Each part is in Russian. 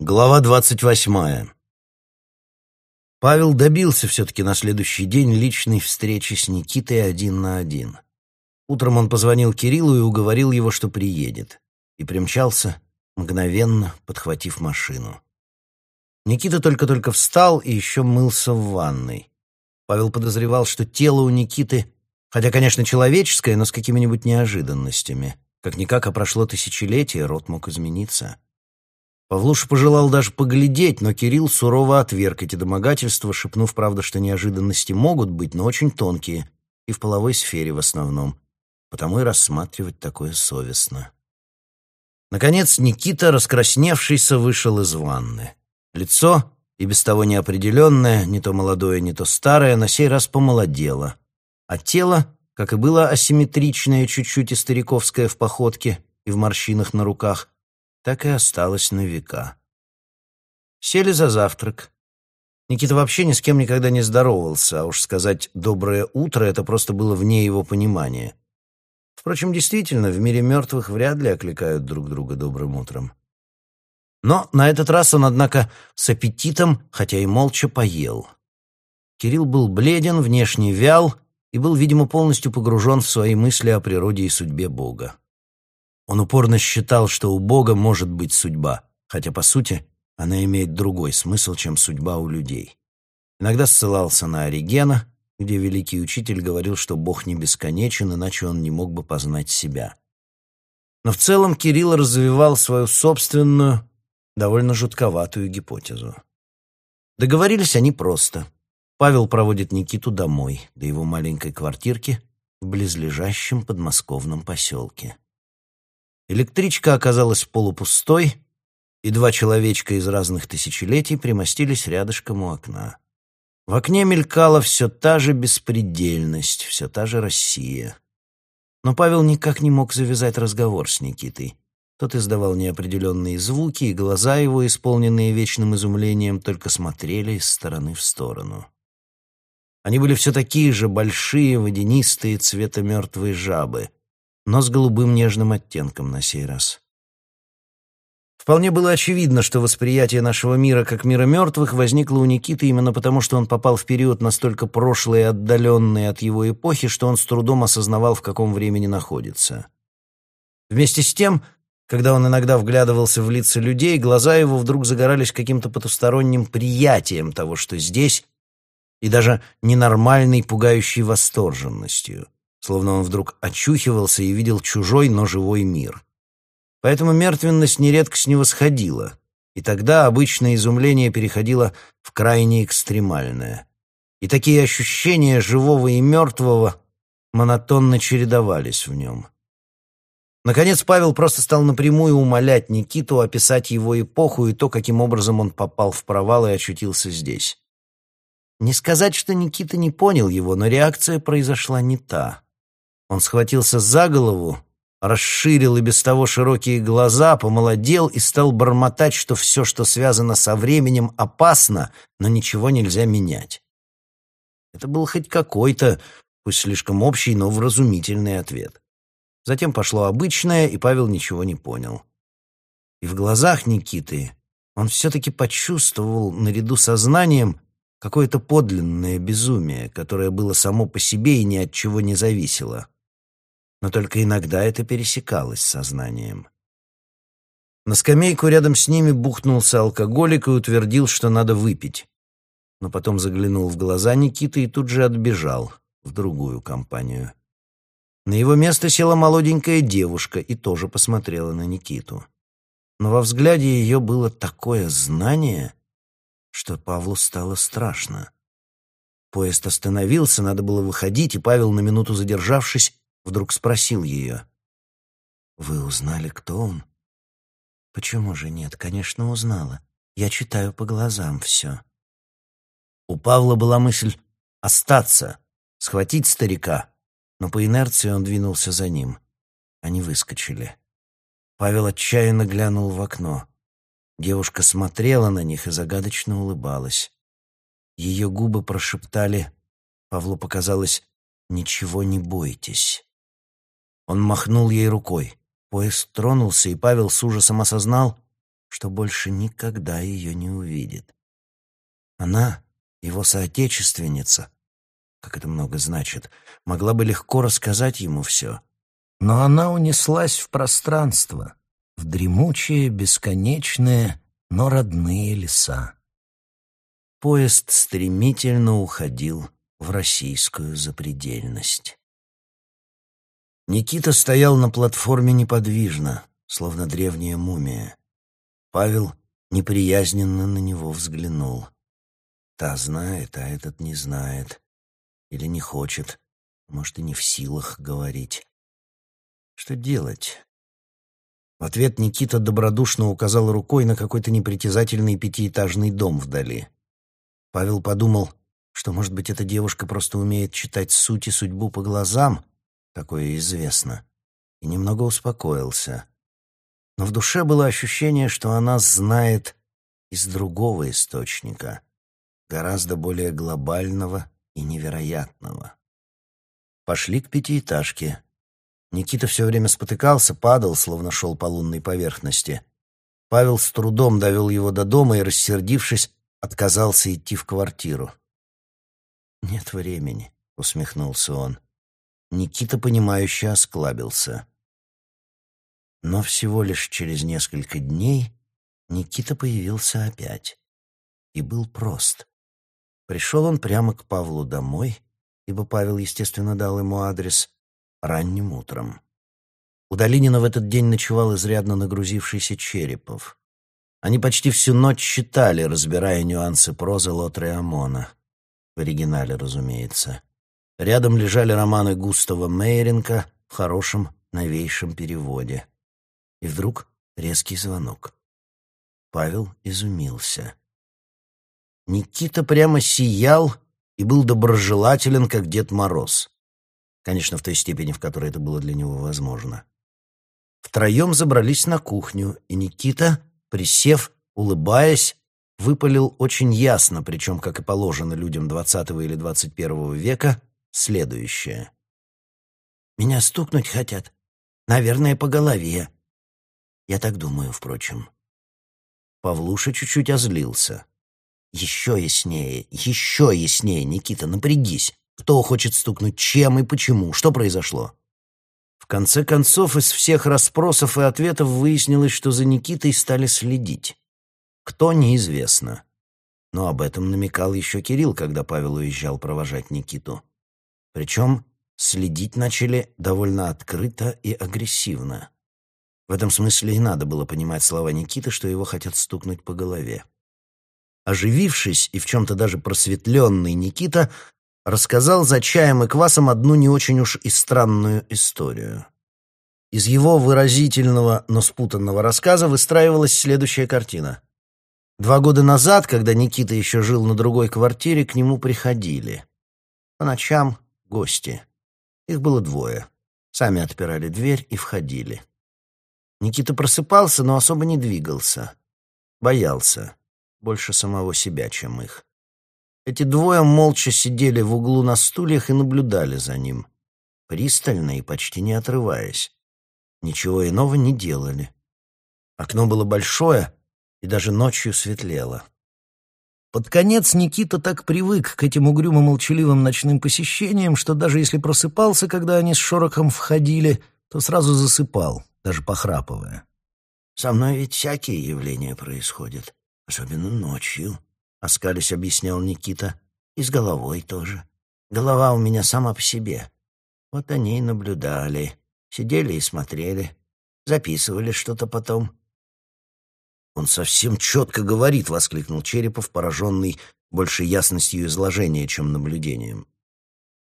Глава двадцать восьмая. Павел добился все-таки на следующий день личной встречи с Никитой один на один. Утром он позвонил Кириллу и уговорил его, что приедет, и примчался, мгновенно подхватив машину. Никита только-только встал и еще мылся в ванной. Павел подозревал, что тело у Никиты, хотя, конечно, человеческое, но с какими-нибудь неожиданностями. Как-никак, а прошло тысячелетие, рот мог измениться. Павлуша пожелал даже поглядеть, но Кирилл сурово отверг эти домогательства, шепнув, правда, что неожиданности могут быть, но очень тонкие, и в половой сфере в основном. Потому и рассматривать такое совестно. Наконец Никита, раскрасневшийся, вышел из ванны. Лицо, и без того неопределенное, не то молодое, не то старое, на сей раз помолодело. А тело, как и было асимметричное чуть-чуть и стариковское в походке и в морщинах на руках, так и осталось на века. Сели за завтрак. Никита вообще ни с кем никогда не здоровался, а уж сказать «доброе утро» — это просто было вне его понимания. Впрочем, действительно, в мире мертвых вряд ли окликают друг друга добрым утром. Но на этот раз он, однако, с аппетитом, хотя и молча, поел. Кирилл был бледен, внешне вял и был, видимо, полностью погружен в свои мысли о природе и судьбе Бога. Он упорно считал, что у Бога может быть судьба, хотя, по сути, она имеет другой смысл, чем судьба у людей. Иногда ссылался на Оригена, где великий учитель говорил, что Бог не бесконечен, иначе он не мог бы познать себя. Но в целом Кирилл развивал свою собственную, довольно жутковатую гипотезу. Договорились они просто. Павел проводит Никиту домой, до его маленькой квартирки в близлежащем подмосковном поселке. Электричка оказалась полупустой, и два человечка из разных тысячелетий примостились рядышком у окна. В окне мелькала все та же беспредельность, все та же Россия. Но Павел никак не мог завязать разговор с Никитой. Тот издавал неопределенные звуки, и глаза его, исполненные вечным изумлением, только смотрели из стороны в сторону. Они были все такие же большие, водянистые, цвета мертвой жабы, но с голубым нежным оттенком на сей раз. Вполне было очевидно, что восприятие нашего мира как мира мертвых возникло у Никиты именно потому, что он попал в период настолько прошлый и отдаленный от его эпохи, что он с трудом осознавал, в каком времени находится. Вместе с тем, когда он иногда вглядывался в лица людей, глаза его вдруг загорались каким-то потусторонним приятием того, что здесь, и даже ненормальной, пугающей восторженностью словно он вдруг очухивался и видел чужой, но живой мир. Поэтому мертвенность нередко с него сходила, и тогда обычное изумление переходило в крайне экстремальное. И такие ощущения живого и мертвого монотонно чередовались в нем. Наконец Павел просто стал напрямую умолять Никиту описать его эпоху и то, каким образом он попал в провал и очутился здесь. Не сказать, что Никита не понял его, но реакция произошла не та. Он схватился за голову, расширил и без того широкие глаза, помолодел и стал бормотать, что все, что связано со временем, опасно, но ничего нельзя менять. Это был хоть какой-то, пусть слишком общий, но вразумительный ответ. Затем пошло обычное, и Павел ничего не понял. И в глазах Никиты он все-таки почувствовал, наряду со знанием, какое-то подлинное безумие, которое было само по себе и ни от чего не зависело но только иногда это пересекалось с сознанием. На скамейку рядом с ними бухнулся алкоголик и утвердил, что надо выпить. Но потом заглянул в глаза Никиты и тут же отбежал в другую компанию. На его место села молоденькая девушка и тоже посмотрела на Никиту. Но во взгляде ее было такое знание, что Павлу стало страшно. Поезд остановился, надо было выходить, и Павел, на минуту задержавшись, вдруг спросил ее. «Вы узнали, кто он?» «Почему же нет? Конечно, узнала. Я читаю по глазам все». У Павла была мысль остаться, схватить старика, но по инерции он двинулся за ним. Они выскочили. Павел отчаянно глянул в окно. Девушка смотрела на них и загадочно улыбалась. Ее губы прошептали, Павлу показалось, «Ничего не бойтесь». Он махнул ей рукой. Поезд тронулся, и Павел с ужасом осознал, что больше никогда ее не увидит. Она, его соотечественница, как это много значит, могла бы легко рассказать ему все. Но она унеслась в пространство, в дремучие, бесконечные, но родные леса. Поезд стремительно уходил в российскую запредельность. Никита стоял на платформе неподвижно, словно древняя мумия. Павел неприязненно на него взглянул. Та знает, а этот не знает. Или не хочет, может, и не в силах говорить. Что делать? В ответ Никита добродушно указал рукой на какой-то непритязательный пятиэтажный дом вдали. Павел подумал, что, может быть, эта девушка просто умеет читать суть и судьбу по глазам, такое известно, и немного успокоился. Но в душе было ощущение, что она знает из другого источника, гораздо более глобального и невероятного. Пошли к пятиэтажке. Никита все время спотыкался, падал, словно шел по лунной поверхности. Павел с трудом довел его до дома и, рассердившись, отказался идти в квартиру. «Нет времени», — усмехнулся он. Никита, понимающе осклабился. Но всего лишь через несколько дней Никита появился опять. И был прост. Пришел он прямо к Павлу домой, ибо Павел, естественно, дал ему адрес, ранним утром. У Долинина в этот день ночевал изрядно нагрузившийся Черепов. Они почти всю ночь читали, разбирая нюансы прозы Лотры Амона. В оригинале, разумеется. Рядом лежали романы Густава Мейренко в хорошем новейшем переводе. И вдруг резкий звонок. Павел изумился. Никита прямо сиял и был доброжелателен, как Дед Мороз. Конечно, в той степени, в которой это было для него возможно. Втроем забрались на кухню, и Никита присев, улыбаясь, выпалил очень ясно, причем, как и положено людям двадцатого или двадцать первого века, следующее. «Меня стукнуть хотят. Наверное, по голове. Я так думаю, впрочем». Павлуша чуть-чуть озлился. «Еще яснее, еще яснее, Никита, напрягись. Кто хочет стукнуть, чем и почему, что произошло?» конце концов, из всех расспросов и ответов выяснилось, что за Никитой стали следить. Кто — неизвестно. Но об этом намекал еще Кирилл, когда Павел уезжал провожать Никиту. Причем следить начали довольно открыто и агрессивно. В этом смысле и надо было понимать слова Никиты, что его хотят стукнуть по голове. Оживившись и в чем-то даже просветленный Никита рассказал за чаем и квасом одну не очень уж и странную историю. Из его выразительного, но спутанного рассказа выстраивалась следующая картина. Два года назад, когда Никита еще жил на другой квартире, к нему приходили. По ночам гости. Их было двое. Сами отпирали дверь и входили. Никита просыпался, но особо не двигался. Боялся. Больше самого себя, чем их. Эти двое молча сидели в углу на стульях и наблюдали за ним, пристально и почти не отрываясь. Ничего иного не делали. Окно было большое, и даже ночью светлело. Под конец Никита так привык к этим угрюмо молчаливым ночным посещениям, что даже если просыпался, когда они с шорохом входили, то сразу засыпал, даже похрапывая. «Со мной ведь всякие явления происходят, особенно ночью», — оскались объяснял Никита. «И с головой тоже. Голова у меня сама по себе. Вот они и наблюдали, сидели и смотрели, записывали что-то потом». «Он совсем четко говорит», — воскликнул Черепов, пораженный больше ясностью изложения, чем наблюдением.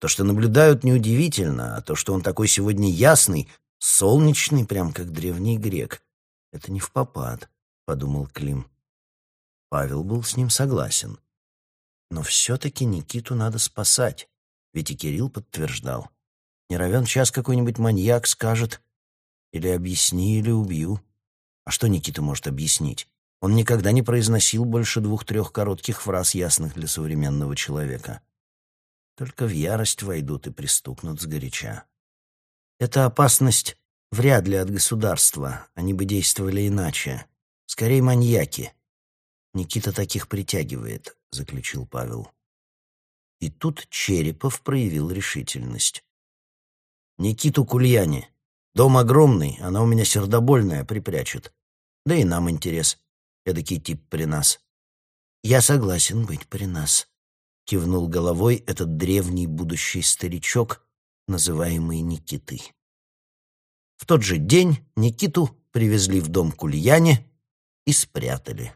То, что наблюдают, неудивительно, а то, что он такой сегодня ясный, солнечный, прям как древний грек, — это не в попад, — подумал Клим. Павел был с ним согласен. Но все-таки Никиту надо спасать, ведь и Кирилл подтверждал. Не равен час какой-нибудь маньяк скажет «или объясни, или убью». А что Никита может объяснить? Он никогда не произносил больше двух-трех коротких фраз, ясных для современного человека. Только в ярость войдут и пристукнут сгоряча. Эта опасность вряд ли от государства, они бы действовали иначе. Скорее маньяки. Никита таких притягивает, заключил Павел. И тут Черепов проявил решительность. Никиту Кульяне. Дом огромный, она у меня сердобольная, припрячет. Да и нам интерес. Эдакий тип при нас. Я согласен быть при нас, кивнул головой этот древний будущий старичок, называемый Никитой. В тот же день Никиту привезли в дом к Ульяне и спрятали.